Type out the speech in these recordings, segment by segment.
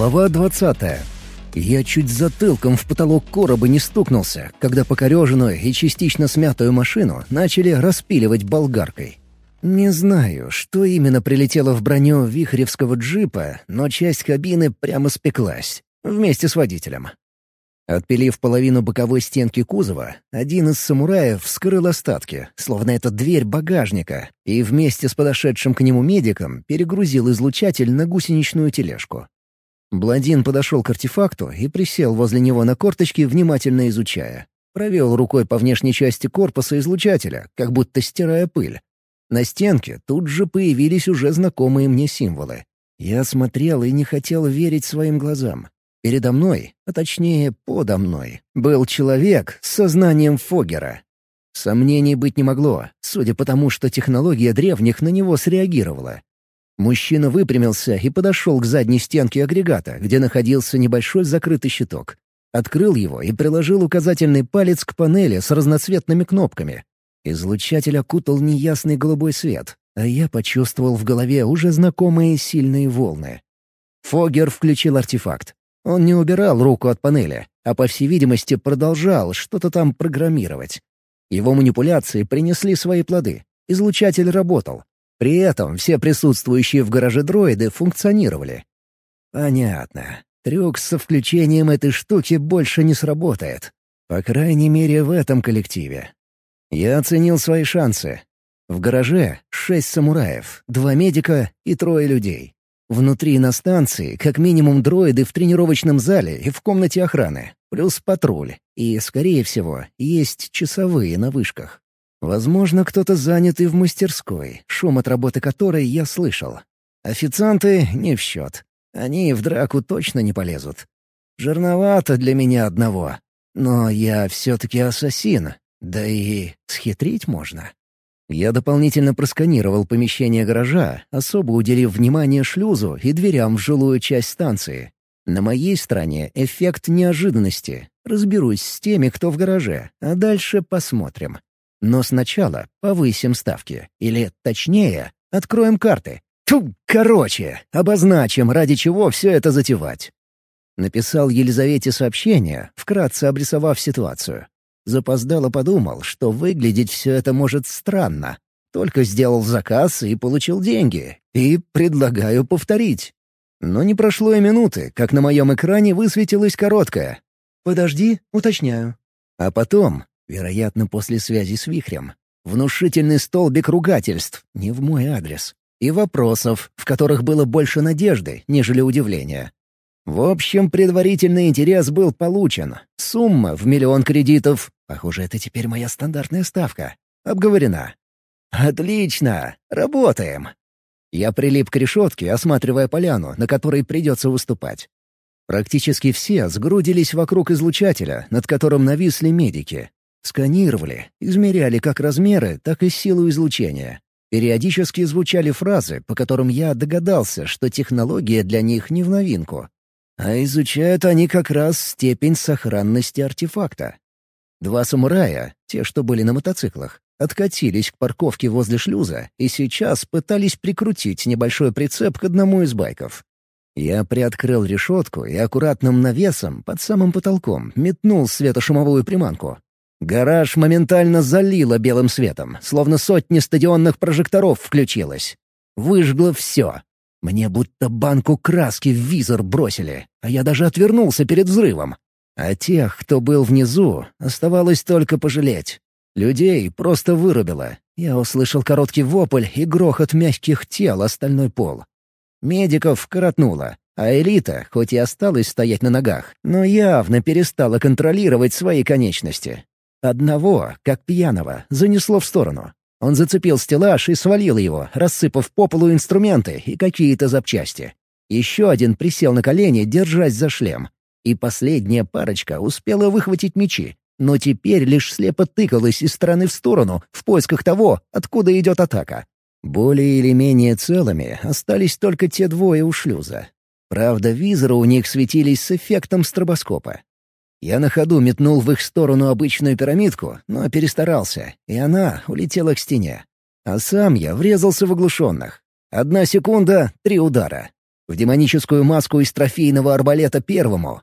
Глава двадцатая. Я чуть затылком в потолок короба не стукнулся, когда покореженную и частично смятую машину начали распиливать болгаркой. Не знаю, что именно прилетело в броню вихревского джипа, но часть кабины прямо спеклась, вместе с водителем. Отпилив половину боковой стенки кузова, один из самураев вскрыл остатки, словно это дверь багажника, и вместе с подошедшим к нему медиком перегрузил излучатель на гусеничную тележку. Бладин подошел к артефакту и присел возле него на корточки, внимательно изучая. Провел рукой по внешней части корпуса излучателя, как будто стирая пыль. На стенке тут же появились уже знакомые мне символы. Я смотрел и не хотел верить своим глазам. Передо мной, а точнее подо мной, был человек с сознанием Фогера. Сомнений быть не могло, судя по тому, что технология древних на него среагировала. Мужчина выпрямился и подошел к задней стенке агрегата, где находился небольшой закрытый щиток. Открыл его и приложил указательный палец к панели с разноцветными кнопками. Излучатель окутал неясный голубой свет, а я почувствовал в голове уже знакомые сильные волны. Фогер включил артефакт. Он не убирал руку от панели, а, по всей видимости, продолжал что-то там программировать. Его манипуляции принесли свои плоды. Излучатель работал. При этом все присутствующие в гараже дроиды функционировали. Понятно. Трюк со включением этой штуки больше не сработает. По крайней мере, в этом коллективе. Я оценил свои шансы. В гараже шесть самураев, два медика и трое людей. Внутри на станции как минимум дроиды в тренировочном зале и в комнате охраны, плюс патруль, и, скорее всего, есть часовые на вышках. Возможно, кто-то занят и в мастерской, шум от работы которой я слышал. Официанты не в счет. Они в драку точно не полезут. Жирновато для меня одного. Но я все-таки ассасин, да и схитрить можно. Я дополнительно просканировал помещение гаража, особо уделив внимание шлюзу и дверям в жилую часть станции. На моей стороне эффект неожиданности. Разберусь с теми, кто в гараже, а дальше посмотрим. Но сначала повысим ставки. Или, точнее, откроем карты. Тьфу, короче, обозначим, ради чего все это затевать. Написал Елизавете сообщение, вкратце обрисовав ситуацию. Запоздало подумал, что выглядеть все это может странно. Только сделал заказ и получил деньги. И предлагаю повторить. Но не прошло и минуты, как на моем экране высветилась короткая. «Подожди, уточняю». А потом, вероятно, после связи с вихрем, внушительный столбик ругательств, не в мой адрес, и вопросов, в которых было больше надежды, нежели удивления. В общем, предварительный интерес был получен. Сумма в миллион кредитов. Похоже, это теперь моя стандартная ставка. Обговорена. Отлично! Работаем! Я прилип к решетке, осматривая поляну, на которой придется выступать. Практически все сгрудились вокруг излучателя, над которым нависли медики. Сканировали, измеряли как размеры, так и силу излучения. Периодически звучали фразы, по которым я догадался, что технология для них не в новинку. А изучают они как раз степень сохранности артефакта. Два самурая, те, что были на мотоциклах, откатились к парковке возле шлюза и сейчас пытались прикрутить небольшой прицеп к одному из байков. Я приоткрыл решетку и аккуратным навесом под самым потолком метнул светошумовую приманку. Гараж моментально залило белым светом, словно сотни стадионных прожекторов включилось. Выжгло все, мне будто банку краски в визор бросили, а я даже отвернулся перед взрывом. А тех, кто был внизу, оставалось только пожалеть. Людей просто вырубило. Я услышал короткий вопль и грохот мягких тел остальной пол. Медиков коротнуло, а элита, хоть и осталась стоять на ногах, но явно перестала контролировать свои конечности. Одного, как пьяного, занесло в сторону. Он зацепил стеллаж и свалил его, рассыпав по полу инструменты и какие-то запчасти. Еще один присел на колени, держась за шлем. И последняя парочка успела выхватить мечи, но теперь лишь слепо тыкалась из стороны в сторону в поисках того, откуда идет атака. Более или менее целыми остались только те двое у шлюза. Правда, визоры у них светились с эффектом стробоскопа. Я на ходу метнул в их сторону обычную пирамидку, но перестарался, и она улетела к стене. А сам я врезался в оглушенных. Одна секунда — три удара. в демоническую маску из трофейного арбалета первому,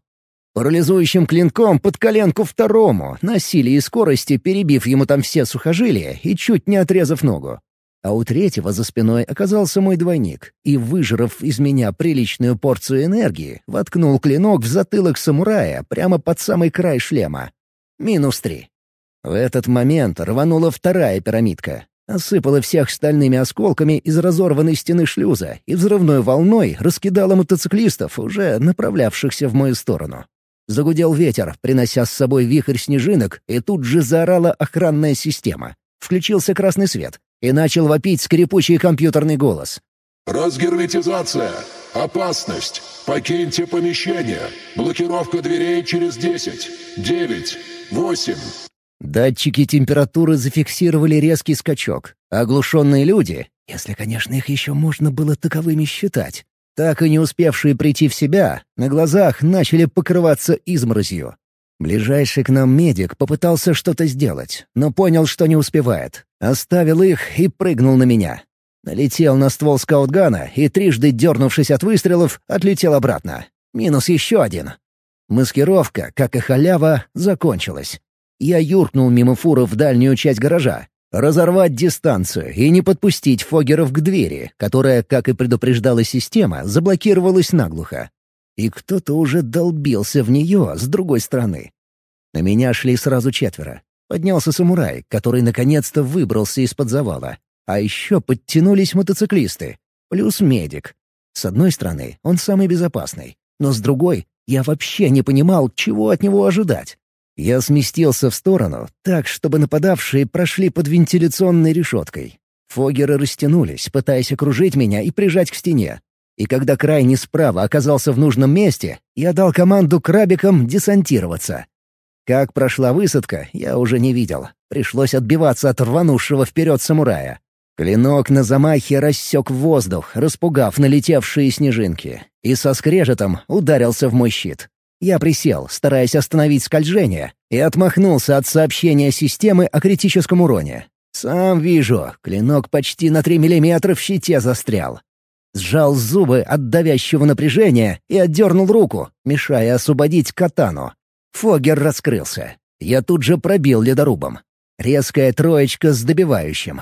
парализующим клинком под коленку второму, на силе и скорости перебив ему там все сухожилия и чуть не отрезав ногу. А у третьего за спиной оказался мой двойник и, выжрав из меня приличную порцию энергии, воткнул клинок в затылок самурая прямо под самый край шлема. Минус три. В этот момент рванула вторая пирамидка. Осыпала всех стальными осколками из разорванной стены шлюза и взрывной волной раскидала мотоциклистов, уже направлявшихся в мою сторону. Загудел ветер, принося с собой вихрь снежинок, и тут же заорала охранная система. Включился красный свет, и начал вопить скрипучий компьютерный голос. «Разгерметизация! Опасность! Покиньте помещение! Блокировка дверей через десять, девять, восемь, Датчики температуры зафиксировали резкий скачок. оглушенные люди, если, конечно, их еще можно было таковыми считать, так и не успевшие прийти в себя, на глазах начали покрываться изморозью. Ближайший к нам медик попытался что-то сделать, но понял, что не успевает. Оставил их и прыгнул на меня. Налетел на ствол скаутгана и, трижды дернувшись от выстрелов, отлетел обратно. Минус еще один. Маскировка, как и халява, закончилась. Я юркнул мимо фуры в дальнюю часть гаража. Разорвать дистанцию и не подпустить Фогеров к двери, которая, как и предупреждала система, заблокировалась наглухо. И кто-то уже долбился в нее с другой стороны. На меня шли сразу четверо. Поднялся самурай, который наконец-то выбрался из-под завала. А еще подтянулись мотоциклисты. Плюс медик. С одной стороны, он самый безопасный. Но с другой, я вообще не понимал, чего от него ожидать. Я сместился в сторону, так, чтобы нападавшие прошли под вентиляционной решеткой. Фогеры растянулись, пытаясь окружить меня и прижать к стене. И когда крайний справа оказался в нужном месте, я дал команду крабикам десантироваться. Как прошла высадка, я уже не видел. Пришлось отбиваться от рванувшего вперед самурая. Клинок на замахе рассек воздух, распугав налетевшие снежинки, и со скрежетом ударился в мой щит. Я присел, стараясь остановить скольжение, и отмахнулся от сообщения системы о критическом уроне. Сам вижу, клинок почти на три миллиметра в щите застрял. Сжал зубы от давящего напряжения и отдернул руку, мешая освободить катану. Фогер раскрылся. Я тут же пробил ледорубом. Резкая троечка с добивающим.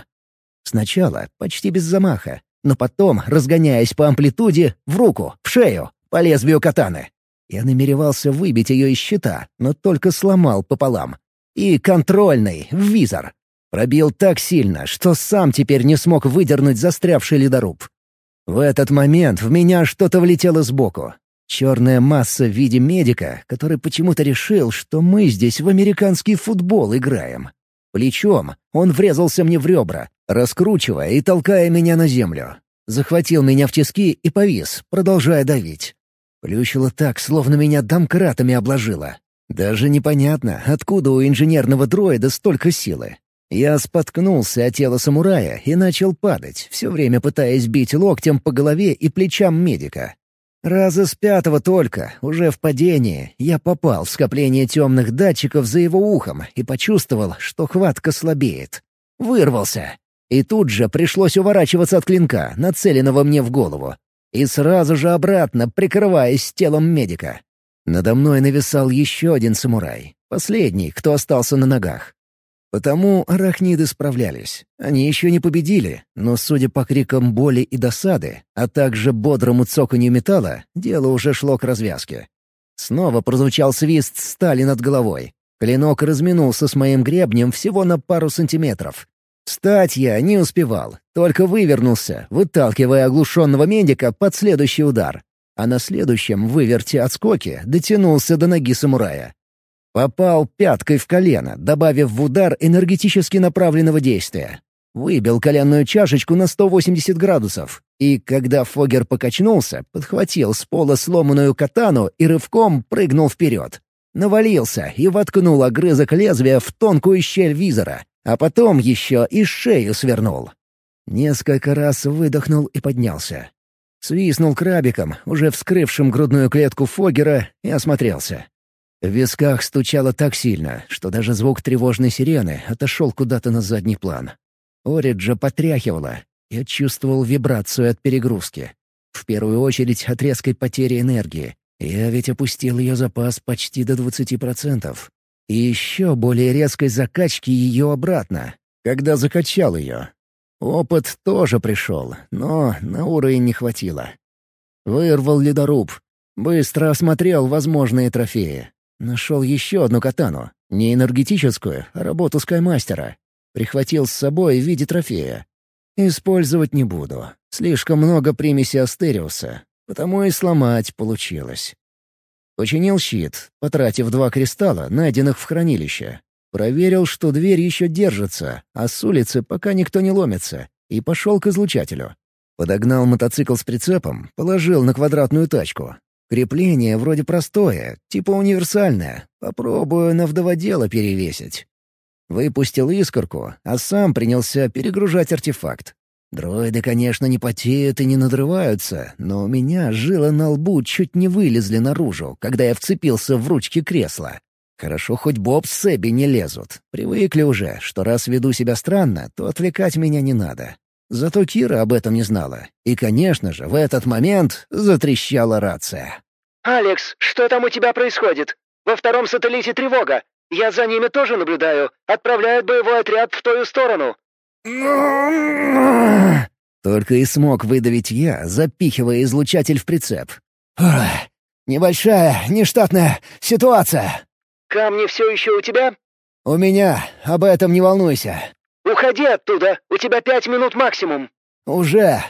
Сначала почти без замаха, но потом, разгоняясь по амплитуде, в руку, в шею, по лезвию катаны. Я намеревался выбить ее из щита, но только сломал пополам. И контрольный, в визор. Пробил так сильно, что сам теперь не смог выдернуть застрявший ледоруб. В этот момент в меня что-то влетело сбоку. Черная масса в виде медика, который почему-то решил, что мы здесь в американский футбол играем. Плечом он врезался мне в ребра, раскручивая и толкая меня на землю. Захватил меня в тиски и повис, продолжая давить. Плющило так, словно меня домкратами обложило. Даже непонятно, откуда у инженерного дроида столько силы. Я споткнулся от тела самурая и начал падать, все время пытаясь бить локтем по голове и плечам медика. Раза с пятого только, уже в падении, я попал в скопление темных датчиков за его ухом и почувствовал, что хватка слабеет. Вырвался. И тут же пришлось уворачиваться от клинка, нацеленного мне в голову и сразу же обратно, прикрываясь телом медика. Надо мной нависал еще один самурай, последний, кто остался на ногах. Потому арахниды справлялись. Они еще не победили, но, судя по крикам боли и досады, а также бодрому цоканью металла, дело уже шло к развязке. Снова прозвучал свист стали над головой. Клинок разминулся с моим гребнем всего на пару сантиметров, Встать я не успевал, только вывернулся, выталкивая оглушенного медика под следующий удар. А на следующем выверте отскоке дотянулся до ноги самурая. Попал пяткой в колено, добавив в удар энергетически направленного действия. Выбил коленную чашечку на 180 градусов. И когда Фогер покачнулся, подхватил с пола сломанную катану и рывком прыгнул вперед. Навалился и воткнул огрызок лезвия в тонкую щель визора, а потом еще и шею свернул. Несколько раз выдохнул и поднялся. Свистнул крабиком, уже вскрывшим грудную клетку Фогера, и осмотрелся. В висках стучало так сильно, что даже звук тревожной сирены отошел куда-то на задний план. Ориджа потряхивала. Я чувствовал вибрацию от перегрузки. В первую очередь от резкой потери энергии. Я ведь опустил ее запас почти до 20%. И еще более резкой закачки ее обратно, когда закачал ее. Опыт тоже пришел, но на уровень не хватило. Вырвал ледоруб. Быстро осмотрел возможные трофеи. Нашел еще одну катану. Не энергетическую, а работу скаймастера. Прихватил с собой в виде трофея. Использовать не буду. Слишком много примеси Астериуса, потому и сломать получилось. Починил щит, потратив два кристалла, найденных в хранилище. Проверил, что дверь еще держится, а с улицы пока никто не ломится, и пошел к излучателю. Подогнал мотоцикл с прицепом, положил на квадратную тачку. Крепление вроде простое, типа универсальное. Попробую на вдоводело перевесить. Выпустил искорку, а сам принялся перегружать артефакт. Дроиды, конечно, не потеют и не надрываются, но у меня жилы на лбу чуть не вылезли наружу, когда я вцепился в ручки кресла. Хорошо, хоть Боб с Эбби не лезут. Привыкли уже, что раз веду себя странно, то отвлекать меня не надо. Зато Кира об этом не знала. И, конечно же, в этот момент затрещала рация. «Алекс, что там у тебя происходит? Во втором сателлите тревога. Я за ними тоже наблюдаю. Отправляют боевой отряд в твою сторону». Только и смог выдавить я, запихивая излучатель в прицеп. «Небольшая, нештатная ситуация». «Камни все еще у тебя?» «У меня. Об этом не волнуйся». «Уходи оттуда. У тебя пять минут максимум». «Уже».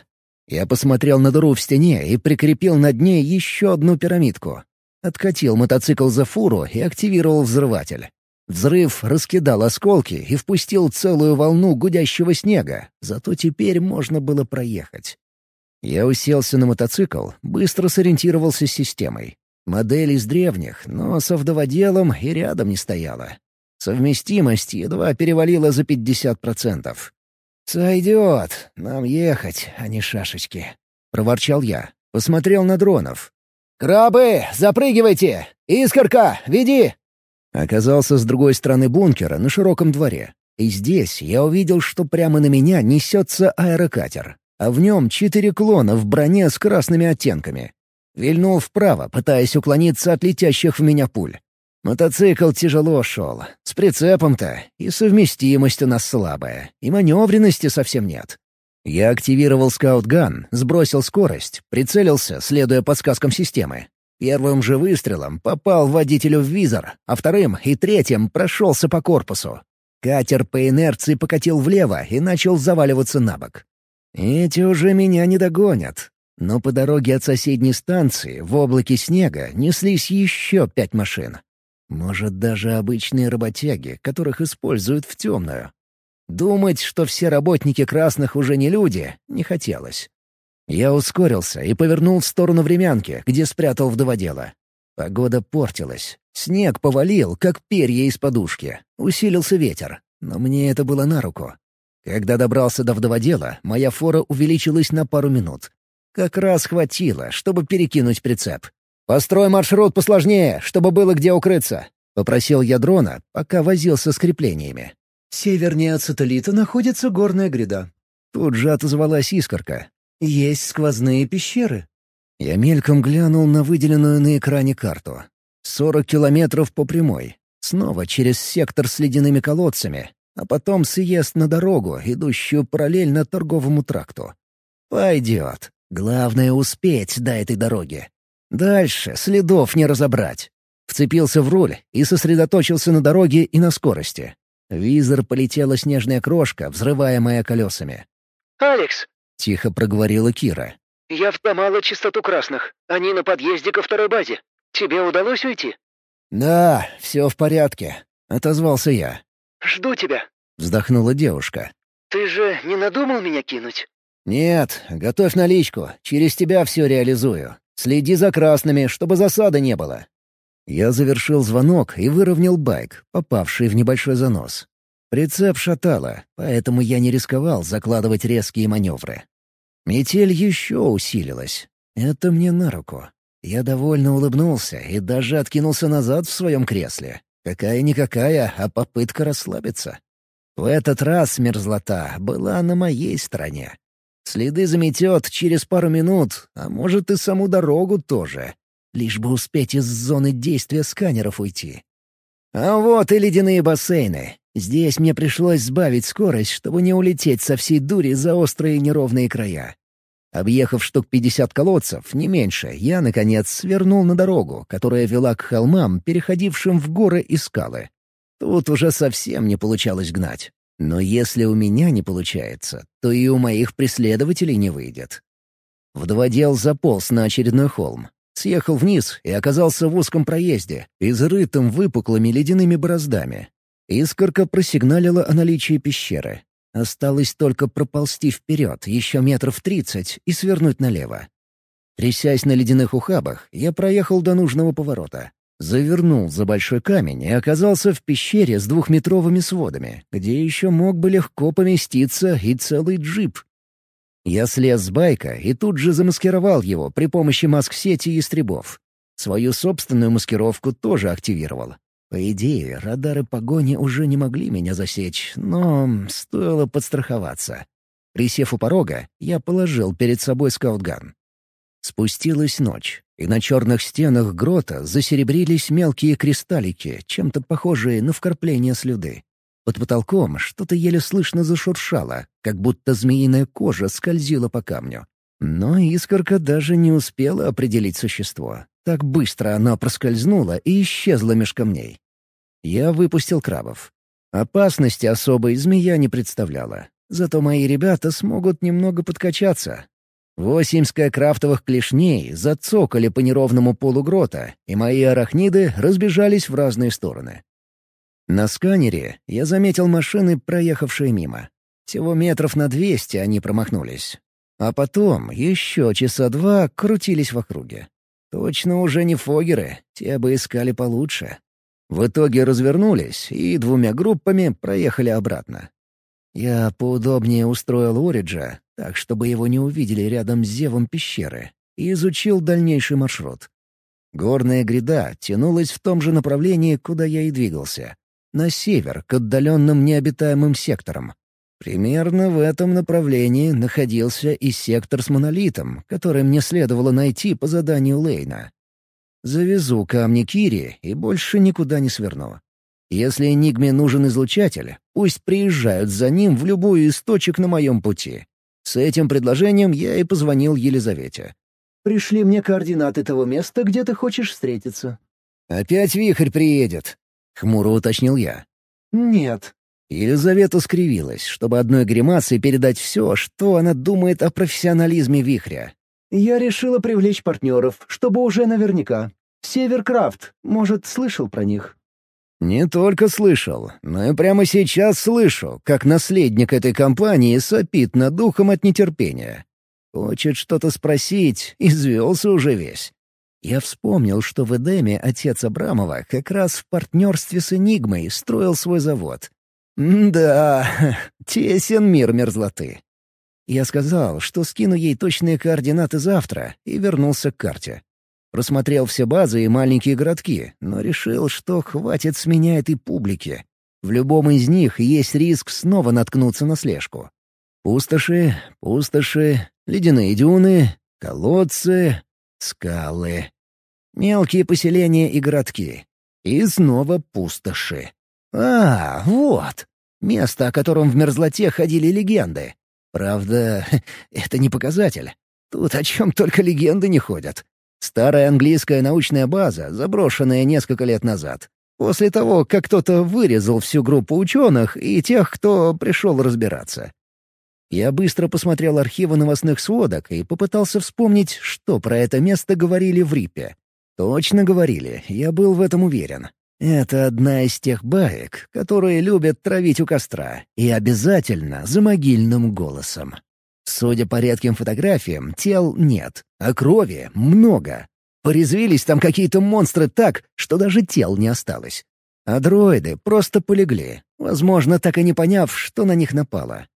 Я посмотрел на дыру в стене и прикрепил над ней еще одну пирамидку. Откатил мотоцикл за фуру и активировал взрыватель. Взрыв раскидал осколки и впустил целую волну гудящего снега, зато теперь можно было проехать. Я уселся на мотоцикл, быстро сориентировался с системой. Модель из древних, но с автоводелом и рядом не стояла. Совместимость едва перевалила за 50%. «Сойдет, нам ехать, а не шашечки», — проворчал я. Посмотрел на дронов. «Крабы, запрыгивайте! Искорка, веди!» Оказался с другой стороны бункера, на широком дворе. И здесь я увидел, что прямо на меня несется аэрокатер, а в нем четыре клона в броне с красными оттенками. Вильнул вправо, пытаясь уклониться от летящих в меня пуль. Мотоцикл тяжело шел, с прицепом-то, и совместимость у нас слабая, и маневренности совсем нет. Я активировал скаутган, сбросил скорость, прицелился, следуя подсказкам системы. Первым же выстрелом попал водителю в визор, а вторым и третьим прошелся по корпусу. Катер по инерции покатил влево и начал заваливаться на бок. Эти уже меня не догонят. Но по дороге от соседней станции в облаке снега неслись еще пять машин. Может, даже обычные работяги, которых используют в темную. Думать, что все работники красных уже не люди, не хотелось. Я ускорился и повернул в сторону времянки, где спрятал вдоводела. Погода портилась. Снег повалил, как перья из подушки. Усилился ветер. Но мне это было на руку. Когда добрался до вдоводела, моя фора увеличилась на пару минут. Как раз хватило, чтобы перекинуть прицеп. «Построй маршрут посложнее, чтобы было где укрыться», — попросил я дрона, пока возился с креплениями. Севернее от сателлита находится горная гряда. Тут же отозвалась искорка. Есть сквозные пещеры. Я мельком глянул на выделенную на экране карту. Сорок километров по прямой. Снова через сектор с ледяными колодцами, а потом съезд на дорогу, идущую параллельно торговому тракту. Пойдет. Главное — успеть до этой дороги. Дальше следов не разобрать. Вцепился в руль и сосредоточился на дороге и на скорости. Визор полетела снежная крошка, взрываемая колесами. «Алекс!» — тихо проговорила Кира. «Я вломала чистоту красных. Они на подъезде ко второй базе. Тебе удалось уйти?» «Да, все в порядке», — отозвался я. «Жду тебя», — вздохнула девушка. «Ты же не надумал меня кинуть?» «Нет, готовь наличку. Через тебя все реализую. Следи за красными, чтобы засады не было». Я завершил звонок и выровнял байк, попавший в небольшой занос. Прицеп шатало, поэтому я не рисковал закладывать резкие маневры. Метель еще усилилась. Это мне на руку. Я довольно улыбнулся и даже откинулся назад в своем кресле. Какая-никакая, а попытка расслабиться. В этот раз мерзлота была на моей стороне. Следы заметет через пару минут, а может и саму дорогу тоже. Лишь бы успеть из зоны действия сканеров уйти. А вот и ледяные бассейны. Здесь мне пришлось сбавить скорость, чтобы не улететь со всей дури за острые неровные края. Объехав штук пятьдесят колодцев, не меньше, я, наконец, свернул на дорогу, которая вела к холмам, переходившим в горы и скалы. Тут уже совсем не получалось гнать. Но если у меня не получается, то и у моих преследователей не выйдет. Вдоводел заполз на очередной холм. Съехал вниз и оказался в узком проезде, изрытым выпуклыми ледяными бороздами. Искорка просигналила о наличии пещеры. Осталось только проползти вперед еще метров тридцать и свернуть налево. Трясясь на ледяных ухабах, я проехал до нужного поворота. Завернул за большой камень и оказался в пещере с двухметровыми сводами, где еще мог бы легко поместиться и целый джип. Я слез с байка и тут же замаскировал его при помощи маск-сети и стребов. Свою собственную маскировку тоже активировал. По идее, радары погони уже не могли меня засечь, но стоило подстраховаться. Присев у порога, я положил перед собой скаутган. Спустилась ночь, и на черных стенах грота засеребрились мелкие кристаллики, чем-то похожие на вкрапление слюды. Под потолком что-то еле слышно зашуршало, как будто змеиная кожа скользила по камню. Но искорка даже не успела определить существо. Так быстро она проскользнула и исчезла меж камней. Я выпустил крабов. Опасности особой змея не представляла. Зато мои ребята смогут немного подкачаться, Восемь скайкрафтовых клешней зацокали по неровному полу грота, и мои арахниды разбежались в разные стороны. На сканере я заметил машины, проехавшие мимо. Всего метров на двести они промахнулись. А потом еще часа два крутились в округе. Точно уже не фогеры, те бы искали получше. В итоге развернулись и двумя группами проехали обратно. Я поудобнее устроил Ориджа, так, чтобы его не увидели рядом с зевом пещеры, и изучил дальнейший маршрут. Горная гряда тянулась в том же направлении, куда я и двигался. На север, к отдаленным необитаемым секторам. Примерно в этом направлении находился и сектор с монолитом, который мне следовало найти по заданию Лейна. Завезу камни Кири и больше никуда не сверну. Если Энигме нужен излучатель, пусть приезжают за ним в любую из точек на моем пути. С этим предложением я и позвонил Елизавете. «Пришли мне координаты того места, где ты хочешь встретиться». «Опять вихрь приедет», — хмуро уточнил я. «Нет». Елизавета скривилась, чтобы одной гримасой передать все, что она думает о профессионализме вихря. «Я решила привлечь партнеров, чтобы уже наверняка. Северкрафт, может, слышал про них?» Не только слышал, но и прямо сейчас слышу, как наследник этой компании сопит над духом от нетерпения. Хочет что-то спросить, извелся уже весь. Я вспомнил, что в Эдеме отец Абрамова как раз в партнерстве с Энигмой строил свой завод. да, тесен мир мерзлоты. Я сказал, что скину ей точные координаты завтра, и вернулся к карте. Просмотрел все базы и маленькие городки, но решил, что хватит с меня этой публики. В любом из них есть риск снова наткнуться на слежку. Пустоши, пустоши, ледяные дюны, колодцы, скалы. Мелкие поселения и городки. И снова пустоши. А, вот. Место, о котором в мерзлоте ходили легенды. Правда, это не показатель. Тут о чем только легенды не ходят. Старая английская научная база, заброшенная несколько лет назад. После того, как кто-то вырезал всю группу ученых и тех, кто пришел разбираться. Я быстро посмотрел архивы новостных сводок и попытался вспомнить, что про это место говорили в Рипе. Точно говорили, я был в этом уверен. Это одна из тех баек, которые любят травить у костра, и обязательно за могильным голосом. Судя по редким фотографиям, тел нет, а крови много. Порезвились там какие-то монстры так, что даже тел не осталось. А дроиды просто полегли, возможно, так и не поняв, что на них напало.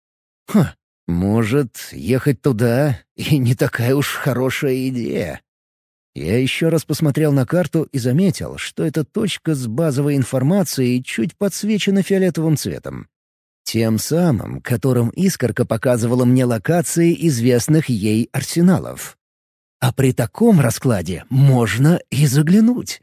Хм, может, ехать туда и не такая уж хорошая идея. Я еще раз посмотрел на карту и заметил, что эта точка с базовой информацией чуть подсвечена фиолетовым цветом. Тем самым, которым Искорка показывала мне локации известных ей арсеналов. А при таком раскладе можно и заглянуть.